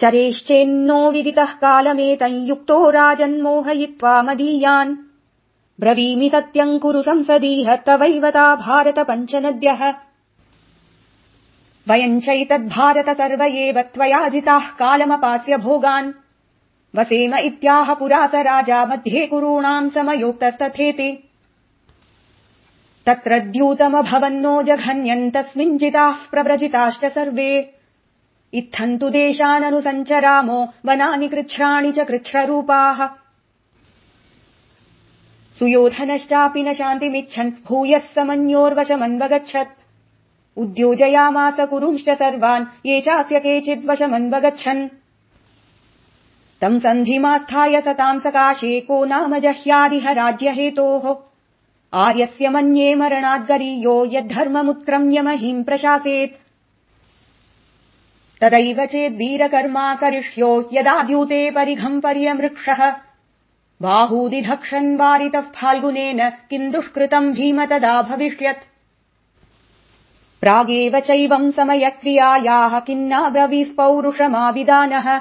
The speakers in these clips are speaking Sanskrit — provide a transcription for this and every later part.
चरेश्चेन्नो विदितः कालमेतम् युक्तो राजन्मोहयित्वा मदीयान्। ब्रवीमि सत्यम् कुरु संसदीह तवैव ता भारत पञ्चनद्यः। वयम् चैतद्भारत सर्व एव त्वया जिताः कालमपास्य भोगान्। वसेम इत्याह पुरा स राजा मध्ये कुरूणाम् समयोक्तस्तथेति। तत्र द्यूतमभवन्नो जघन्यन् तस्मिन् जिताः प्रव्रजिताश्च सर्वे इत्थन्तु देशाननुसञ्चरामो वनानि कृच्छ्राणि च कृच्छ्ररूपाः। सुयोधनश्चापि न शान्तिमिच्छन् भूयः समन्योर्वशमन्वगच्छत्। उद्योजयामास कुरुंश्च सर्वान् ये चास्य केचिद्वशमन्वगच्छन् तम् सन्धिमास्थाय सताम् सकाशे को नाम जह्यादिह राज्यहेतोः। आर्यस्य मन्ये मरणाद्गरीयो यद्धर्ममुत्क्रम्य महीम् प्रशासेत् तदैव चेद्वीरकर्मा करिष्यो यदा द्यूते परिघम् पर्यमृक्षः। बाहूदिधक्षन् वारितः फाल्गुनेन किम् दुष्कृतम् भीम तदा भविष्यत्। प्रागेव चैवम् समयक्रियायाः पौरुषमाविदानः।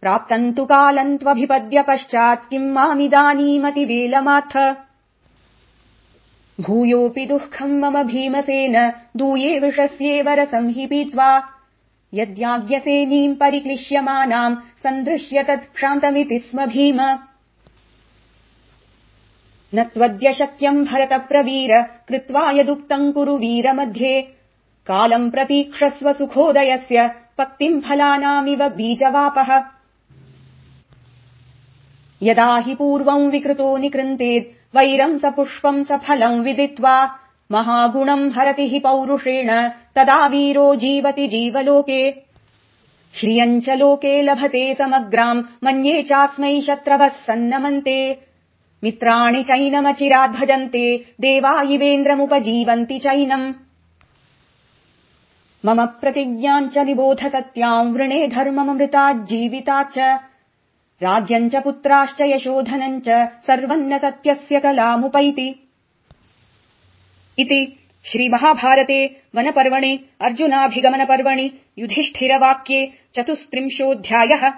प्राप्तम् तु कालम् त्वभिपद्य पश्चात् किम् मामिदानीमतिवेलमाथ। भूयोऽपि दुःखम् मम भीमसेन दूये विषस्येव रसम् हि पीत्वा यद्याज्ञसेनीम् परिक्लिश्यमानाम् सन्दृश्य तत् क्षान्तमिति स्म भीम। न त्वद्य शक्यम् भरत प्रवीर कृत्वा यदुक्तम् कुरु वीर मध्ये कालम् प्रतीक्षस्व सुखोदयस्य पक्तिम् फलानामिव बीजवापः। यदा हि पूर्वम् विकृतो निकृन्तेत् वैरम् स पुष्पम् स फलम् विदित्वा महागुणम् हरति हि पौरुषेण तदा वीरो जीवति जीवलोके। श्रियम् च लोके लभते समग्राम् मन्ये चास्मै शत्रवः सन्नमन्ते। मित्राणि चैनमचिराद्भजन्ते देवा इवेन्द्रमुपजीवन्ति चैनम्। मम प्रतिज्ञाम् च निबोध सत्याम् वृणे धर्मममृताज्जीविता च। राज्यम् च पुत्राश्च सर्वम् न सत्यस्य कलामुपैति इति श्रीमहाभारते वनपर्वणि अर्जुनाभिगमनपर्वणि युधिष्ठिरवाक्ये चतुस्त्रिंशोऽध्यायः